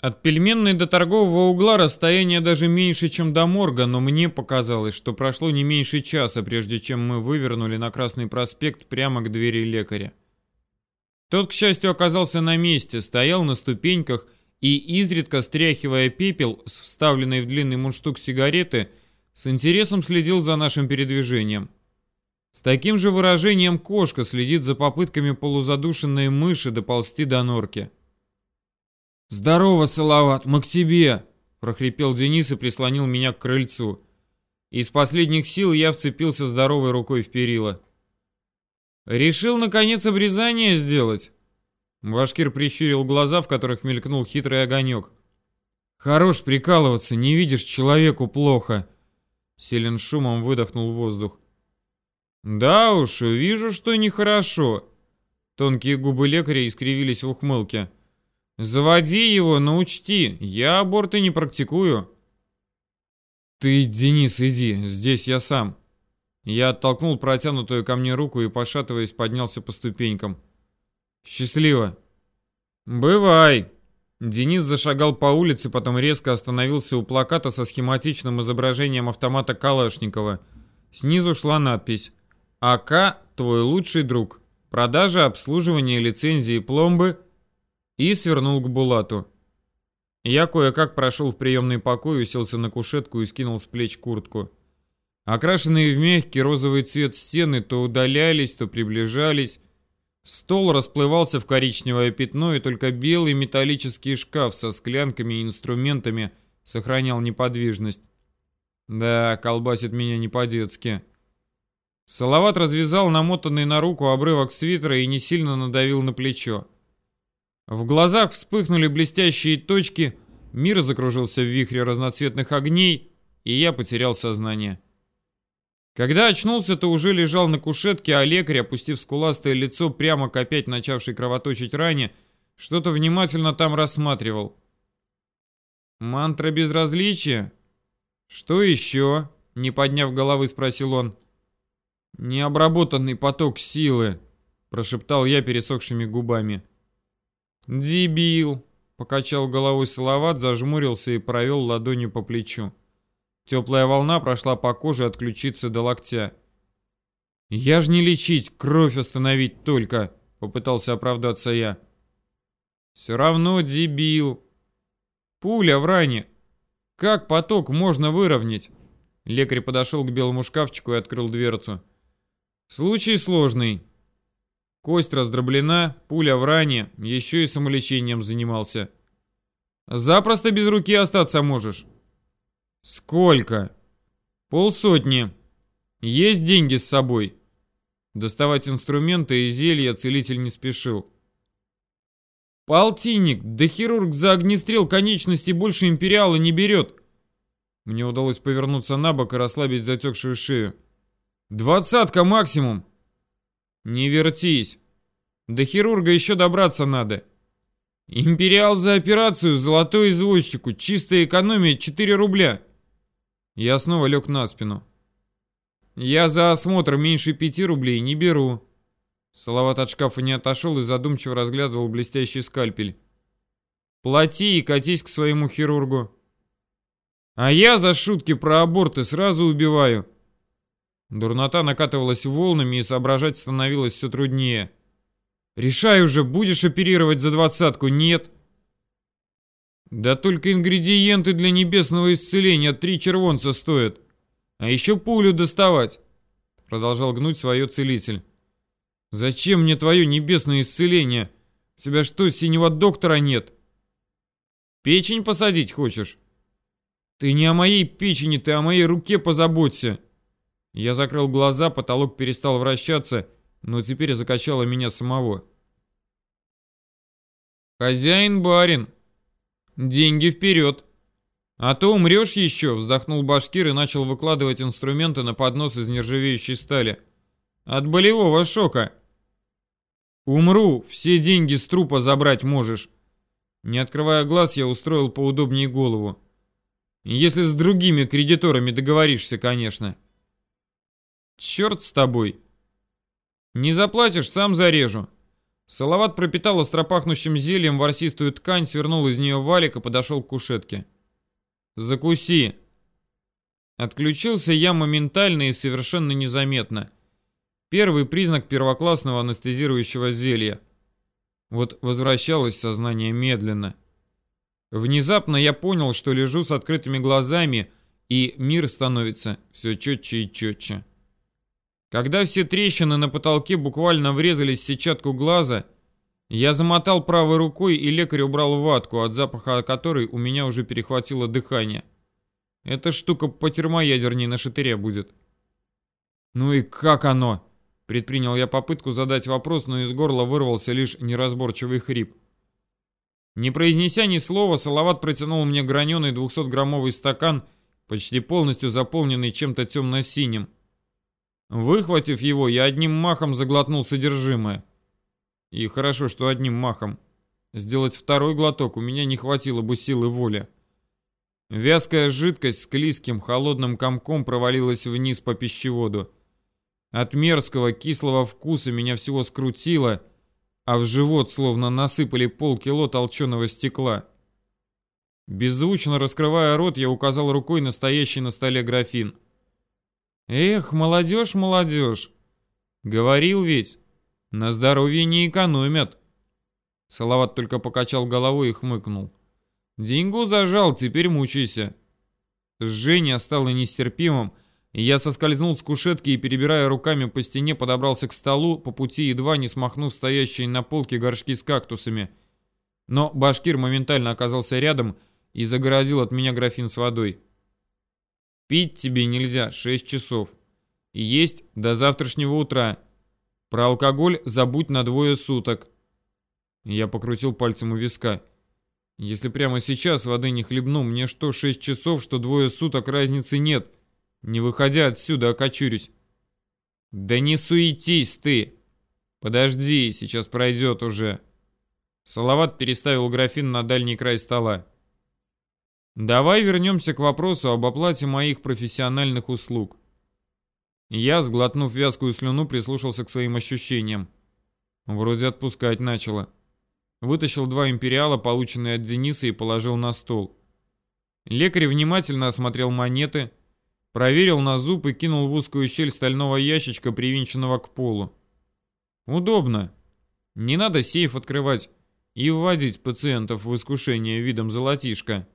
От пельменной до торгового угла расстояние даже меньше, чем до морга, но мне показалось, что прошло не меньше часа, прежде чем мы вывернули на Красный проспект прямо к двери лекаря. Тот, к счастью, оказался на месте, стоял на ступеньках и, изредка стряхивая пепел с вставленной в длинный мундштук сигареты, с интересом следил за нашим передвижением. С таким же выражением кошка следит за попытками полузадушенной мыши доползти до норки. «Здорово, Салават, мы к тебе!» — прохрипел Денис и прислонил меня к крыльцу. Из последних сил я вцепился здоровой рукой в перила. «Решил, наконец, обрезание сделать?» Башкир прищурил глаза, в которых мелькнул хитрый огонек. «Хорош прикалываться, не видишь, человеку плохо!» Селен шумом выдохнул воздух. «Да уж, вижу, что нехорошо!» Тонкие губы лекаря искривились в ухмылке. Заводи его, но учти, я аборты не практикую. Ты, Денис, иди, здесь я сам. Я оттолкнул протянутую ко мне руку и, пошатываясь, поднялся по ступенькам. Счастливо. Бывай. Денис зашагал по улице, потом резко остановился у плаката со схематичным изображением автомата Калашникова. Снизу шла надпись «АК – твой лучший друг. Продажа, обслуживание, лицензии, пломбы – и свернул к Булату. Я кое-как прошел в приемный покой, уселся на кушетку и скинул с плеч куртку. Окрашенные в мягкий розовый цвет стены то удалялись, то приближались. Стол расплывался в коричневое пятно, и только белый металлический шкаф со склянками и инструментами сохранял неподвижность. Да, колбасит меня не по-детски. Салават развязал намотанный на руку обрывок свитера и не сильно надавил на плечо. В глазах вспыхнули блестящие точки, мир закружился в вихре разноцветных огней, и я потерял сознание. Когда очнулся, то уже лежал на кушетке, а лекарь, опустив скуластое лицо прямо к опять начавшей кровоточить ране, что-то внимательно там рассматривал. «Мантра безразличия? Что еще?» — не подняв головы, спросил он. «Необработанный поток силы», — прошептал я пересохшими губами. «Дебил!» — покачал головой Салават, зажмурился и провел ладонью по плечу. Теплая волна прошла по коже от ключицы до локтя. «Я ж не лечить, кровь остановить только!» — попытался оправдаться я. «Все равно дебил!» «Пуля в ране! Как поток можно выровнять?» Лекарь подошел к белому шкафчику и открыл дверцу. «Случай сложный. Кость раздроблена, пуля в ране, еще и самолечением занимался. Запросто без руки остаться можешь. Сколько? Полсотни. Есть деньги с собой. Доставать инструменты и зелья целитель не спешил. Полтинник, да хирург за огнестрел конечности больше империала не берет. Мне удалось повернуться на бок и расслабить затекшую шею. Двадцатка максимум. Не вертись. До хирурга еще добраться надо. Империал за операцию, золотой извозчику, чистая экономия 4 рубля. Я снова лег на спину. Я за осмотр меньше 5 рублей не беру. Салават от шкафа не отошел и задумчиво разглядывал блестящий скальпель. Плати и катись к своему хирургу. А я за шутки про аборты сразу убиваю. Дурнота накатывалась волнами и соображать становилось все труднее. «Решай уже, будешь оперировать за двадцатку, нет?» «Да только ингредиенты для небесного исцеления три червонца стоят. А еще пулю доставать!» Продолжал гнуть свое целитель. «Зачем мне твое небесное исцеление? У тебя что, синего доктора нет?» «Печень посадить хочешь?» «Ты не о моей печени, ты о моей руке позаботься!» Я закрыл глаза, потолок перестал вращаться, но теперь закачало меня самого. «Хозяин-барин! Деньги вперед!» «А то умрешь еще!» — вздохнул башкир и начал выкладывать инструменты на поднос из нержавеющей стали. «От болевого шока!» «Умру, все деньги с трупа забрать можешь!» Не открывая глаз, я устроил поудобнее голову. «Если с другими кредиторами договоришься, конечно!» Черт с тобой. Не заплатишь, сам зарежу. Салават пропитал остропахнущим зельем ворсистую ткань, свернул из нее валик и подошел к кушетке. «Закуси!» Отключился я моментально и совершенно незаметно. Первый признак первоклассного анестезирующего зелья. Вот возвращалось сознание медленно. Внезапно я понял, что лежу с открытыми глазами, и мир становится все четче и четче. Когда все трещины на потолке буквально врезались в сетчатку глаза, я замотал правой рукой, и лекарь убрал ватку, от запаха которой у меня уже перехватило дыхание. Эта штука по термоядерней на шатыре будет. «Ну и как оно?» Предпринял я попытку задать вопрос, но из горла вырвался лишь неразборчивый хрип. Не произнеся ни слова, Салават протянул мне граненый 200-граммовый стакан, почти полностью заполненный чем-то темно-синим. Выхватив его, я одним махом заглотнул содержимое. И хорошо, что одним махом. Сделать второй глоток у меня не хватило бы силы воли. Вязкая жидкость с клизким холодным комком провалилась вниз по пищеводу. От мерзкого кислого вкуса меня всего скрутило, а в живот словно насыпали полкило толченого стекла. Беззвучно раскрывая рот, я указал рукой настоящий на столе графин. Эх, молодежь, молодежь. Говорил ведь, на здоровье не экономят. Салават только покачал головой и хмыкнул. Деньгу зажал, теперь мучайся. Жжение стало нестерпимым, и я соскользнул с кушетки и, перебирая руками по стене, подобрался к столу, по пути едва не смахнув стоящие на полке горшки с кактусами. Но башкир моментально оказался рядом и загородил от меня графин с водой. Пить тебе нельзя 6 часов. И есть до завтрашнего утра. Про алкоголь забудь на двое суток. Я покрутил пальцем у виска. Если прямо сейчас воды не хлебну, мне что 6 часов, что двое суток разницы нет. Не выходя отсюда, окочурюсь. Да не суетись ты. Подожди, сейчас пройдет уже. Салават переставил графин на дальний край стола. Давай вернемся к вопросу об оплате моих профессиональных услуг. Я, сглотнув вязкую слюну, прислушался к своим ощущениям. Вроде отпускать начало. Вытащил два империала, полученные от Дениса, и положил на стол. Лекарь внимательно осмотрел монеты, проверил на зуб и кинул в узкую щель стального ящичка, привинченного к полу. Удобно. Не надо сейф открывать и вводить пациентов в искушение видом золотишка.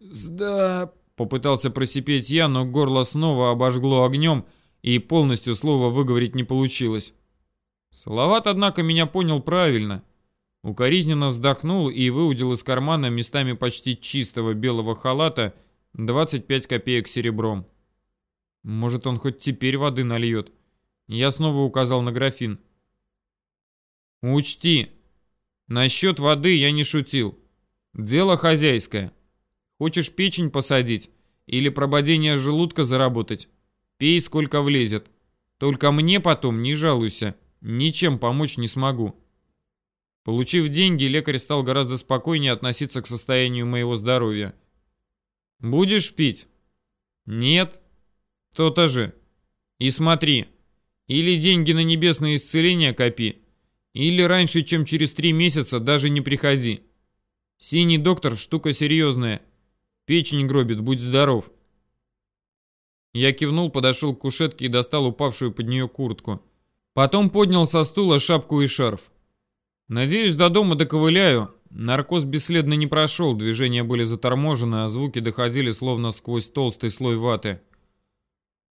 «Сда...» — попытался просипеть я, но горло снова обожгло огнем, и полностью слово выговорить не получилось. Салават, однако, меня понял правильно. Укоризненно вздохнул и выудил из кармана местами почти чистого белого халата 25 копеек серебром. Может, он хоть теперь воды нальет. Я снова указал на графин. Учти, насчет воды я не шутил. Дело хозяйское. Хочешь печень посадить или прободение желудка заработать? Пей сколько влезет. Только мне потом не жалуйся. Ничем помочь не смогу. Получив деньги, лекарь стал гораздо спокойнее относиться к состоянию моего здоровья. Будешь пить? Нет? То-то же. И смотри, или деньги на небесное исцеление копи, или раньше, чем через три месяца, даже не приходи. Синий доктор штука серьезная. Печень гробит, будь здоров. Я кивнул, подошел к кушетке и достал упавшую под нее куртку. Потом поднял со стула шапку и шарф. Надеюсь, до дома доковыляю. Наркоз бесследно не прошел, движения были заторможены, а звуки доходили словно сквозь толстый слой ваты.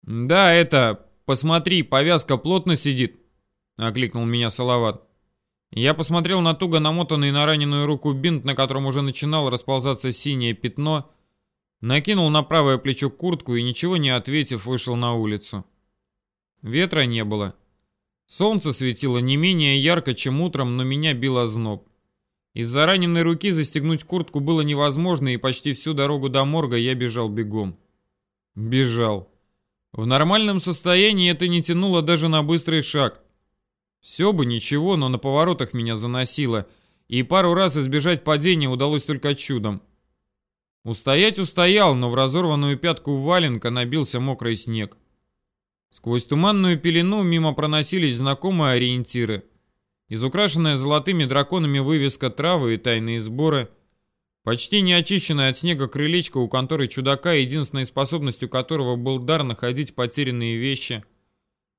«Да, это... Посмотри, повязка плотно сидит», — окликнул меня Салават. Я посмотрел на туго намотанный на раненую руку бинт, на котором уже начинало расползаться синее пятно, накинул на правое плечо куртку и, ничего не ответив, вышел на улицу. Ветра не было. Солнце светило не менее ярко, чем утром, но меня било зноб. Из-за раненой руки застегнуть куртку было невозможно, и почти всю дорогу до морга я бежал бегом. Бежал. В нормальном состоянии это не тянуло даже на быстрый шаг. Все бы ничего, но на поворотах меня заносило, и пару раз избежать падения удалось только чудом. Устоять устоял, но в разорванную пятку валенка набился мокрый снег. Сквозь туманную пелену мимо проносились знакомые ориентиры. изукрашенная золотыми драконами вывеска травы и тайные сборы, почти неочищенная от снега крылечко у конторы чудака, единственной способностью которого был дар находить потерянные вещи,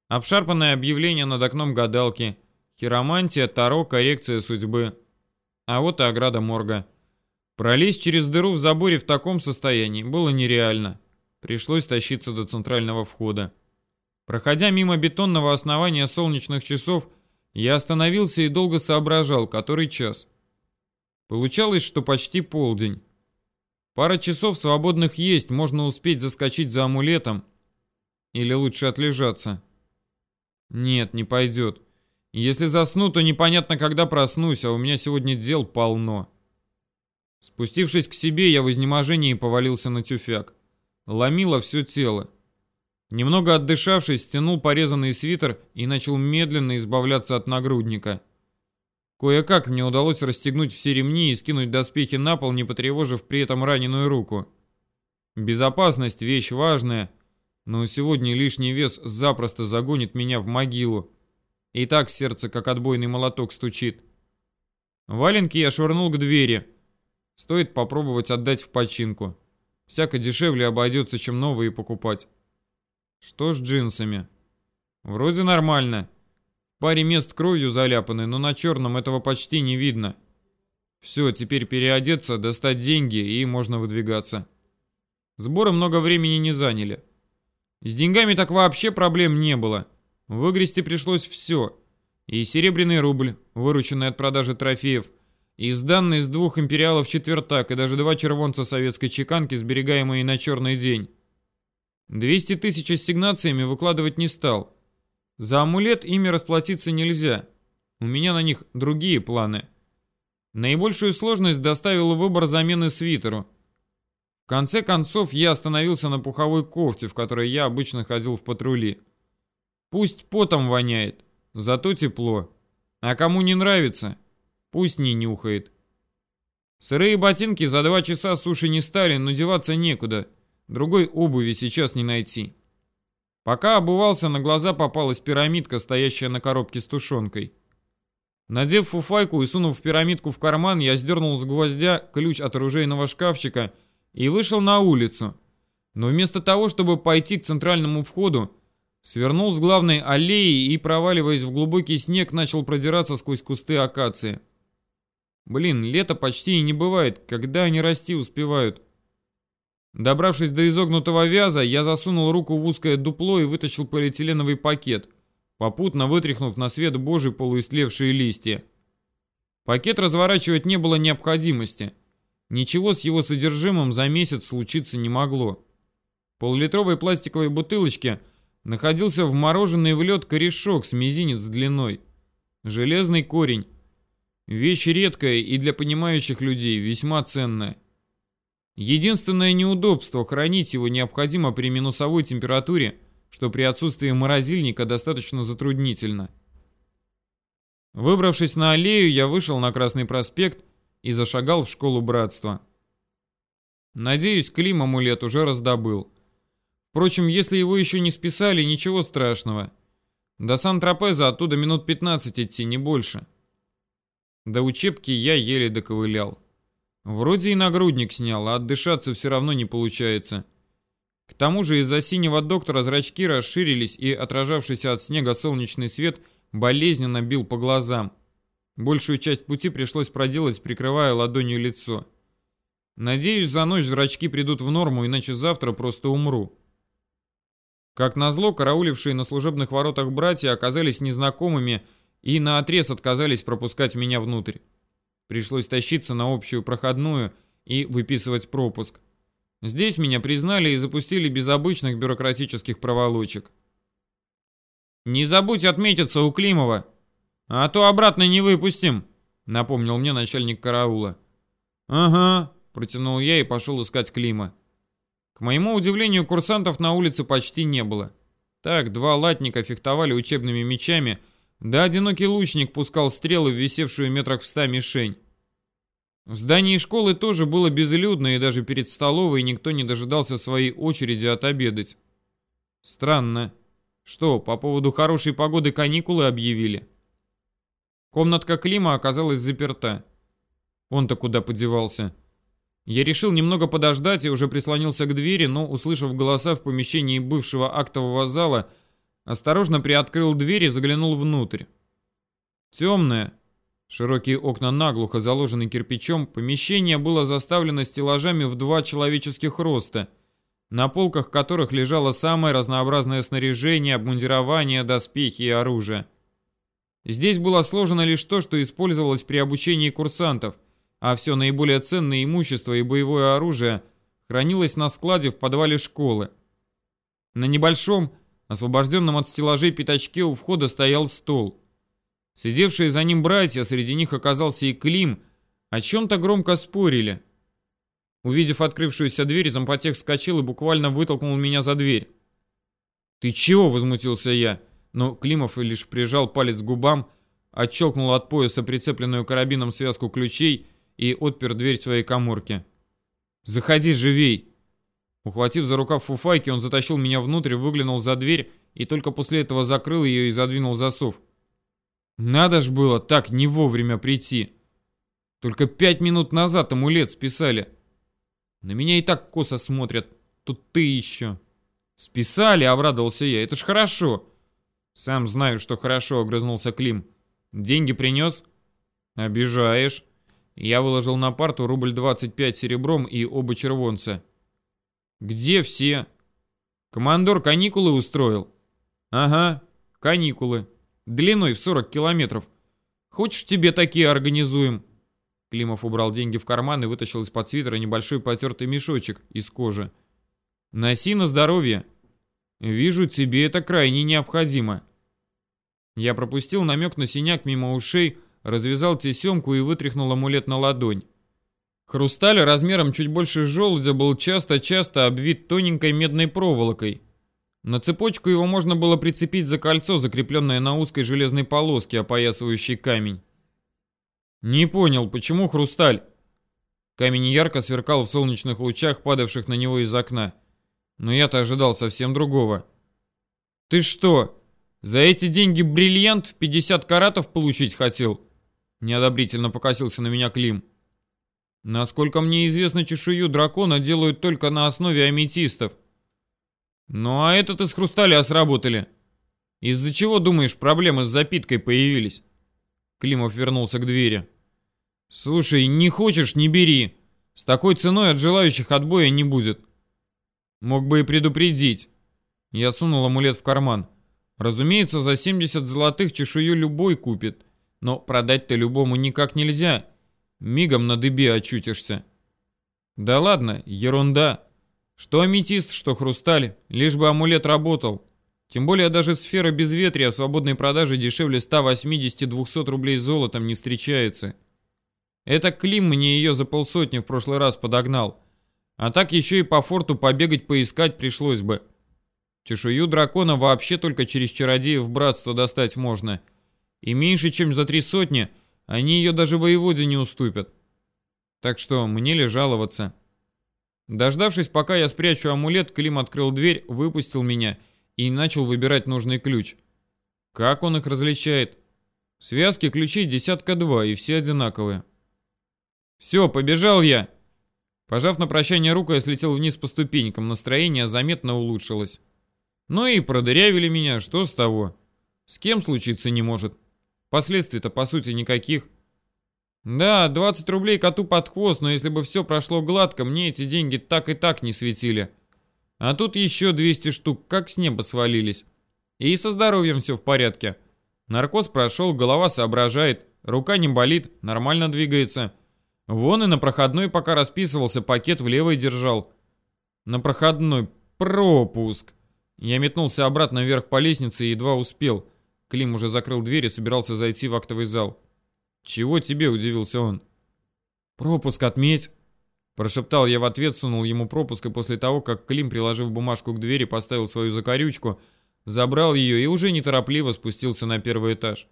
обшарпанное объявление над окном гадалки, хиромантия, таро, коррекция судьбы. А вот и ограда морга. Пролезть через дыру в заборе в таком состоянии было нереально. Пришлось тащиться до центрального входа. Проходя мимо бетонного основания солнечных часов, я остановился и долго соображал, который час. Получалось, что почти полдень. Пара часов свободных есть, можно успеть заскочить за амулетом. Или лучше отлежаться. Нет, не пойдет. Если засну, то непонятно, когда проснусь, а у меня сегодня дел полно. Спустившись к себе, я в изнеможении повалился на тюфяк. Ломило все тело. Немного отдышавшись, стянул порезанный свитер и начал медленно избавляться от нагрудника. Кое-как мне удалось расстегнуть все ремни и скинуть доспехи на пол, не потревожив при этом раненую руку. Безопасность – вещь важная, но сегодня лишний вес запросто загонит меня в могилу. И так сердце, как отбойный молоток, стучит. Валенки я швырнул к двери. Стоит попробовать отдать в починку. Всяко дешевле обойдется, чем новые покупать. Что с джинсами? Вроде нормально. Паре мест кровью заляпаны, но на черном этого почти не видно. Все, теперь переодеться, достать деньги и можно выдвигаться. Сборы много времени не заняли. С деньгами так вообще проблем не было. Выгрести пришлось все. И серебряный рубль, вырученный от продажи трофеев, и сданный с двух империалов четвертак, и даже два червонца советской чеканки, сберегаемые на черный день. 200 тысяч ассигнациями выкладывать не стал. За амулет ими расплатиться нельзя. У меня на них другие планы. Наибольшую сложность доставил выбор замены свитеру. В конце концов, я остановился на пуховой кофте, в которой я обычно ходил в патрули. Пусть потом воняет, зато тепло. А кому не нравится, пусть не нюхает. Сырые ботинки за два часа суши не стали, но деваться некуда – Другой обуви сейчас не найти. Пока обувался, на глаза попалась пирамидка, стоящая на коробке с тушенкой. Надев фуфайку и сунув пирамидку в карман, я сдернул с гвоздя ключ от оружейного шкафчика и вышел на улицу. Но вместо того, чтобы пойти к центральному входу, свернул с главной аллеи и, проваливаясь в глубокий снег, начал продираться сквозь кусты акации. Блин, лето почти и не бывает, когда они расти успевают. Добравшись до изогнутого вяза, я засунул руку в узкое дупло и вытащил полиэтиленовый пакет, попутно вытряхнув на свет божий полуистлевшие листья. Пакет разворачивать не было необходимости. Ничего с его содержимым за месяц случиться не могло. Полулитровой пластиковой бутылочке находился вмороженный в лед корешок с мизинец длиной. Железный корень. Вещь редкая и для понимающих людей весьма ценная. Единственное неудобство – хранить его необходимо при минусовой температуре, что при отсутствии морозильника достаточно затруднительно. Выбравшись на аллею, я вышел на Красный проспект и зашагал в школу братства. Надеюсь, Клим амулет уже раздобыл. Впрочем, если его еще не списали, ничего страшного. До Сан-Тропеза оттуда минут 15 идти, не больше. До учебки я еле доковылял. Вроде и нагрудник снял, а отдышаться все равно не получается. К тому же из-за синего доктора зрачки расширились, и отражавшийся от снега солнечный свет болезненно бил по глазам. Большую часть пути пришлось проделать, прикрывая ладонью лицо. Надеюсь, за ночь зрачки придут в норму, иначе завтра просто умру. Как назло, караулившие на служебных воротах братья оказались незнакомыми и наотрез отказались пропускать меня внутрь. Пришлось тащиться на общую проходную и выписывать пропуск. Здесь меня признали и запустили без обычных бюрократических проволочек. «Не забудь отметиться у Климова, а то обратно не выпустим», напомнил мне начальник караула. «Ага», протянул я и пошел искать Клима. К моему удивлению, курсантов на улице почти не было. Так, два латника фехтовали учебными мечами – да одинокий лучник пускал стрелы в висевшую метрах в ста мишень. В здании школы тоже было безлюдно, и даже перед столовой никто не дожидался своей очереди отобедать. Странно. Что, по поводу хорошей погоды каникулы объявили? Комнатка Клима оказалась заперта. Он-то куда подевался? Я решил немного подождать и уже прислонился к двери, но, услышав голоса в помещении бывшего актового зала, осторожно приоткрыл дверь и заглянул внутрь. Темное, широкие окна наглухо заложены кирпичом, помещение было заставлено стеллажами в два человеческих роста, на полках которых лежало самое разнообразное снаряжение, обмундирование, доспехи и оружие. Здесь было сложено лишь то, что использовалось при обучении курсантов, а все наиболее ценное имущество и боевое оружие хранилось на складе в подвале школы. На небольшом, освобожденном от стеллажей пятачке у входа стоял стол. Сидевшие за ним братья, среди них оказался и Клим, о чем-то громко спорили. Увидев открывшуюся дверь, зампотех вскочил и буквально вытолкнул меня за дверь. «Ты чего?» — возмутился я но Климов лишь прижал палец к губам, отщелкнул от пояса прицепленную карабином связку ключей и отпер дверь своей коморки. «Заходи живей!» Ухватив за рукав фуфайки, он затащил меня внутрь, выглянул за дверь и только после этого закрыл ее и задвинул засов. Надо ж было так не вовремя прийти. Только пять минут назад амулет списали. На меня и так косо смотрят. Тут ты еще. Списали, обрадовался я. Это ж хорошо. «Сам знаю, что хорошо», — огрызнулся Клим. «Деньги принес?» «Обижаешь». Я выложил на парту рубль 25 серебром и оба червонца. «Где все?» «Командор каникулы устроил?» «Ага, каникулы. Длиной в 40 километров. Хочешь, тебе такие организуем?» Климов убрал деньги в карман и вытащил из-под свитера небольшой потертый мешочек из кожи. «Носи на здоровье. Вижу, тебе это крайне необходимо. Я пропустил намек на синяк мимо ушей, развязал тесемку и вытряхнул амулет на ладонь. Хрусталь размером чуть больше желудя был часто-часто обвит тоненькой медной проволокой. На цепочку его можно было прицепить за кольцо, закрепленное на узкой железной полоске, опоясывающей камень. Не понял, почему хрусталь? Камень ярко сверкал в солнечных лучах, падавших на него из окна. Но я-то ожидал совсем другого. «Ты что, за эти деньги бриллиант в 50 каратов получить хотел?» Неодобрительно покосился на меня Клим. «Насколько мне известно, чешую дракона делают только на основе аметистов. Ну а этот из хрусталя сработали. Из-за чего, думаешь, проблемы с запиткой появились?» Климов вернулся к двери. «Слушай, не хочешь, не бери. С такой ценой от желающих отбоя не будет. Мог бы и предупредить. Я сунул амулет в карман. Разумеется, за 70 золотых чешую любой купит. Но продать-то любому никак нельзя. Мигом на дыбе очутишься. Да ладно, ерунда. Что аметист, что хрусталь, лишь бы амулет работал. Тем более даже сфера безветрия свободной продаже дешевле 180-200 рублей золотом не встречается. Это Клим мне ее за полсотни в прошлый раз подогнал. А так еще и по форту побегать поискать пришлось бы. Чешую дракона вообще только через чародеев братства достать можно. И меньше чем за три сотни они ее даже воеводе не уступят. Так что мне ли жаловаться? Дождавшись, пока я спрячу амулет, Клим открыл дверь, выпустил меня и начал выбирать нужный ключ. Как он их различает? Связки ключей десятка два, и все одинаковые. «Все, побежал я!» Пожав на прощание руку, я слетел вниз по ступенькам, настроение заметно улучшилось. Ну и продырявили меня, что с того? С кем случиться не может. Последствий-то по сути никаких. Да, 20 рублей коту под хвост, но если бы все прошло гладко, мне эти деньги так и так не светили. А тут еще 200 штук, как с неба свалились. И со здоровьем все в порядке. Наркоз прошел, голова соображает, рука не болит, нормально двигается. Вон и на проходной пока расписывался, пакет в левой держал. На проходной пропуск. Я метнулся обратно вверх по лестнице и едва успел. Клим уже закрыл дверь и собирался зайти в актовый зал. «Чего тебе?» – удивился он. «Пропуск отметь!» Прошептал я в ответ, сунул ему пропуск, и после того, как Клим, приложив бумажку к двери, поставил свою закорючку, забрал ее и уже неторопливо спустился на первый этаж.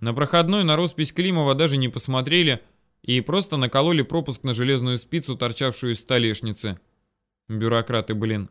На проходной на роспись Климова даже не посмотрели – и просто накололи пропуск на железную спицу, торчавшую из столешницы. Бюрократы, блин.